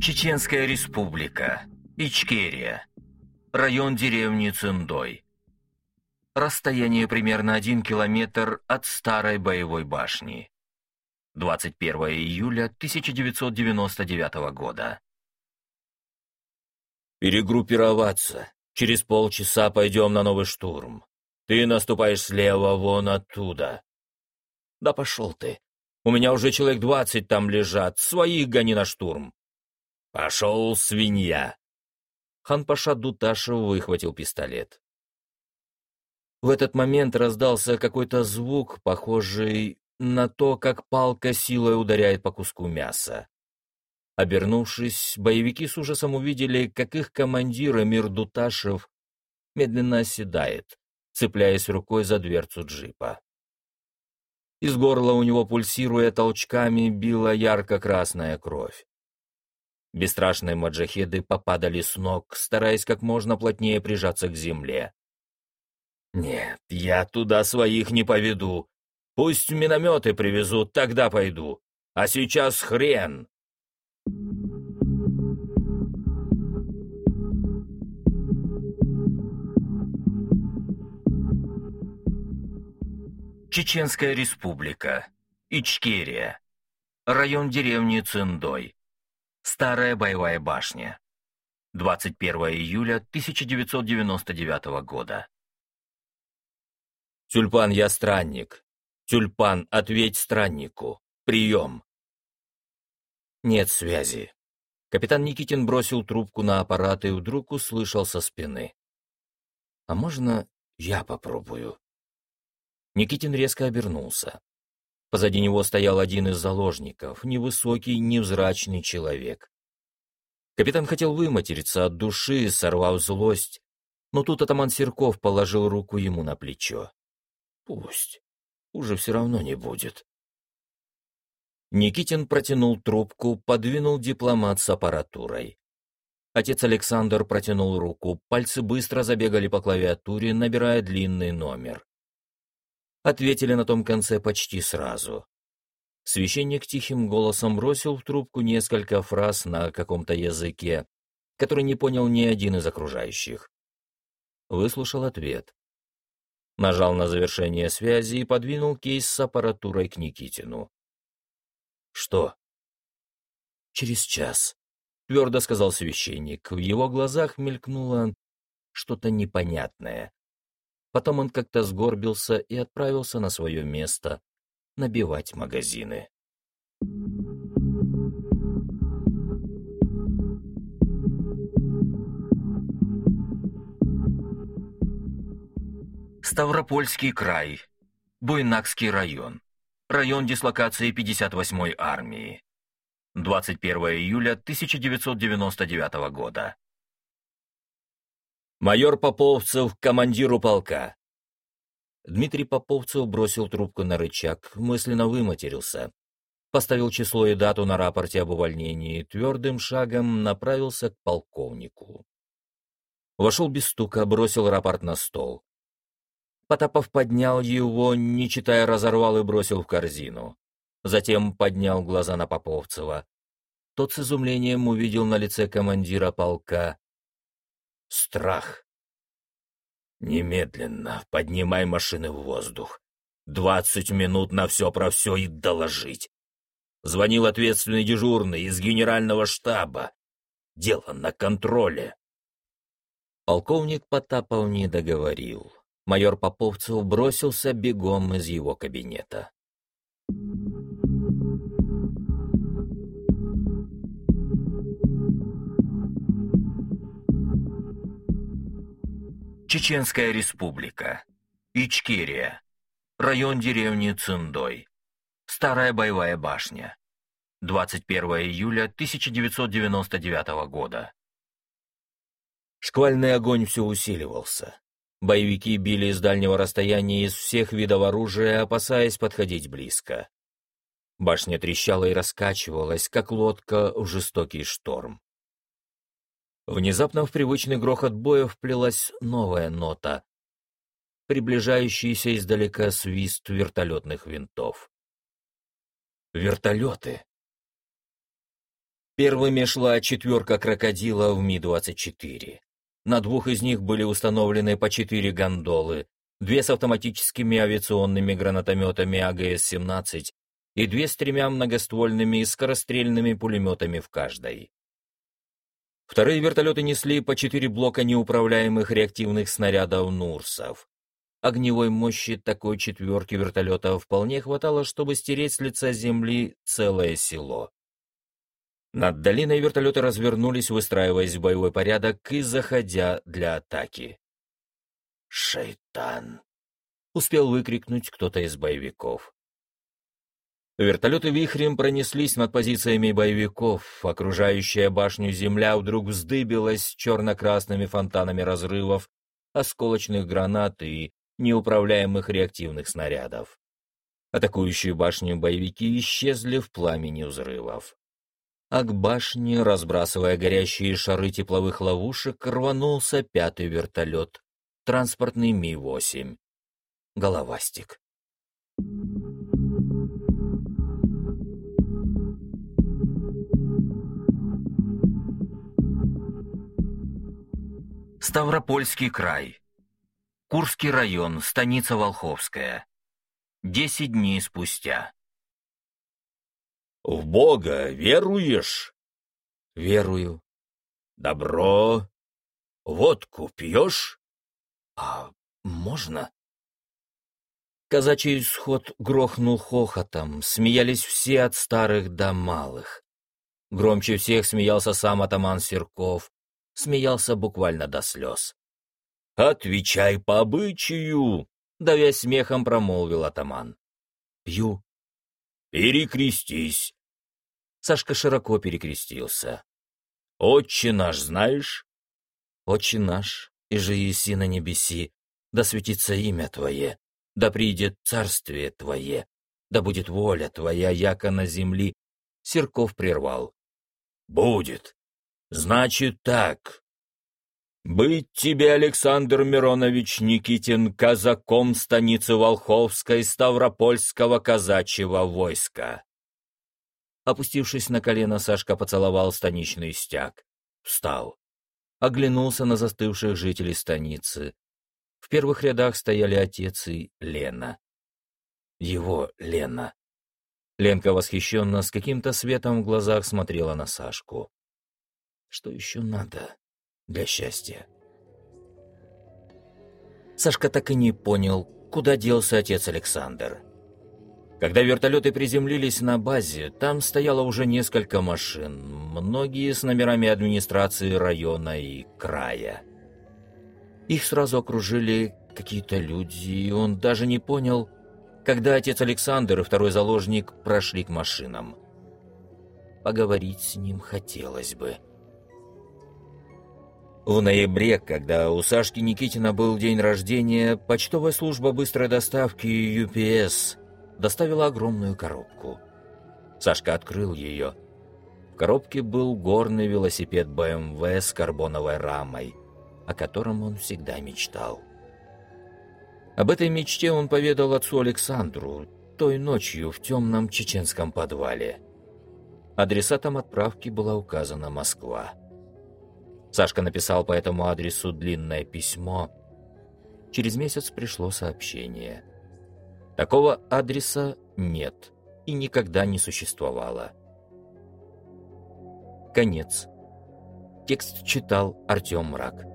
Чеченская республика. Ичкерия. Район деревни Циндой. Расстояние примерно один километр от старой боевой башни. 21 июля 1999 года. «Перегруппироваться. Через полчаса пойдем на новый штурм. Ты наступаешь слева вон оттуда». «Да пошел ты. У меня уже человек двадцать там лежат. Своих гони на штурм». «Пошел, свинья!» Хан-Паша Дуташев выхватил пистолет. В этот момент раздался какой-то звук, похожий на то, как палка силой ударяет по куску мяса. Обернувшись, боевики с ужасом увидели, как их командир Эмир Дуташев медленно оседает, цепляясь рукой за дверцу джипа. Из горла у него, пульсируя толчками, била ярко-красная кровь. Бесстрашные маджахеды попадали с ног, стараясь как можно плотнее прижаться к земле. «Нет, я туда своих не поведу. Пусть минометы привезут, тогда пойду. А сейчас хрен!» Чеченская республика. Ичкерия. Район деревни Циндой. Старая боевая башня. 21 июля 1999 года. «Тюльпан, я странник. Тюльпан, ответь страннику. Прием!» Нет связи. Капитан Никитин бросил трубку на аппарат и вдруг услышал со спины. «А можно я попробую?» Никитин резко обернулся. Позади него стоял один из заложников, невысокий, невзрачный человек. Капитан хотел выматериться от души, сорвав злость, но тут атаман Серков положил руку ему на плечо. «Пусть. Уже все равно не будет». Никитин протянул трубку, подвинул дипломат с аппаратурой. Отец Александр протянул руку, пальцы быстро забегали по клавиатуре, набирая длинный номер ответили на том конце почти сразу. Священник тихим голосом бросил в трубку несколько фраз на каком-то языке, который не понял ни один из окружающих. Выслушал ответ. Нажал на завершение связи и подвинул кейс с аппаратурой к Никитину. «Что?» «Через час», — твердо сказал священник. В его глазах мелькнуло что-то непонятное. Потом он как-то сгорбился и отправился на свое место набивать магазины. Ставропольский край. Буйнакский район. Район дислокации 58-й армии. 21 июля 1999 года. Майор Поповцев командиру полка. Дмитрий Поповцев бросил трубку на рычаг, мысленно выматерился. Поставил число и дату на рапорте об увольнении твердым шагом направился к полковнику. Вошел без стука, бросил рапорт на стол. Потапов поднял его, не читая, разорвал и бросил в корзину. Затем поднял глаза на Поповцева. Тот с изумлением увидел на лице командира полка Страх. Немедленно поднимай машины в воздух. Двадцать минут на все про все и доложить. Звонил ответственный дежурный из генерального штаба. Дело на контроле. Полковник Потапов не договорил. Майор Поповцев бросился бегом из его кабинета. Чеченская республика. Ичкерия. Район деревни Циндой. Старая боевая башня. 21 июля 1999 года. Шквальный огонь все усиливался. Боевики били из дальнего расстояния из всех видов оружия, опасаясь подходить близко. Башня трещала и раскачивалась, как лодка в жестокий шторм. Внезапно в привычный грохот боя вплелась новая нота, приближающийся издалека свист вертолетных винтов. Вертолеты. Первыми шла четверка крокодилов Ми-24. На двух из них были установлены по четыре гондолы, две с автоматическими авиационными гранатометами АГС-17 и две с тремя многоствольными скорострельными пулеметами в каждой. Вторые вертолеты несли по четыре блока неуправляемых реактивных снарядов «Нурсов». Огневой мощи такой четверки вертолетов вполне хватало, чтобы стереть с лица земли целое село. Над долиной вертолеты развернулись, выстраиваясь в боевой порядок и заходя для атаки. «Шайтан!» — успел выкрикнуть кто-то из боевиков. Вертолеты вихрем пронеслись над позициями боевиков. Окружающая башню земля вдруг вздыбилась черно-красными фонтанами разрывов, осколочных гранат и неуправляемых реактивных снарядов. Атакующие башню боевики исчезли в пламени взрывов. А к башне, разбрасывая горящие шары тепловых ловушек, рванулся пятый вертолет, транспортный Ми-8. Головастик. Ставропольский край. Курский район, станица Волховская. Десять дней спустя. «В Бога веруешь?» «Верую». «Добро. Водку пьешь?» «А можно?» Казачий сход грохнул хохотом, смеялись все от старых до малых. Громче всех смеялся сам атаман Серков, смеялся буквально до слез. «Отвечай по обычаю!» — давя смехом промолвил атаман. «Пью». «Перекрестись!» Сашка широко перекрестился. «Отче наш знаешь?» «Отче наш, и же еси на небеси, да светится имя Твое, да придет царствие Твое, да будет воля Твоя, яко на земли». Серков прервал. «Будет. Значит так, быть тебе, Александр Миронович Никитин, казаком станицы Волховской Ставропольского казачьего войска. Опустившись на колено, Сашка поцеловал станичный стяг. Встал. Оглянулся на застывших жителей станицы. В первых рядах стояли отец и Лена. Его Лена. Ленка восхищенно с каким-то светом в глазах смотрела на Сашку. Что еще надо? для счастья. Сашка так и не понял, куда делся отец Александр. Когда вертолеты приземлились на базе, там стояло уже несколько машин, многие с номерами администрации района и края. Их сразу окружили какие-то люди, и он даже не понял, когда отец Александр и второй заложник прошли к машинам. Поговорить с ним хотелось бы. В ноябре, когда у Сашки Никитина был день рождения, почтовая служба быстрой доставки UPS доставила огромную коробку. Сашка открыл ее. В коробке был горный велосипед BMW с карбоновой рамой, о котором он всегда мечтал. Об этой мечте он поведал отцу Александру той ночью в темном чеченском подвале. Адресатом отправки была указана Москва. Сашка написал по этому адресу длинное письмо. Через месяц пришло сообщение. Такого адреса нет и никогда не существовало. Конец. Текст читал Артем Мрак.